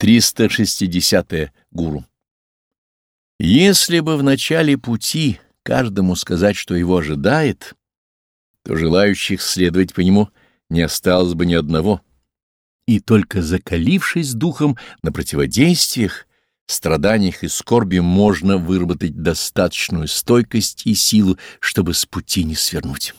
360. -е. Гуру. Если бы в начале пути каждому сказать, что его ожидает, то желающих следовать по нему не осталось бы ни одного. И только закалившись духом на противодействиях, страданиях и скорби можно выработать достаточную стойкость и силу, чтобы с пути не свернуть.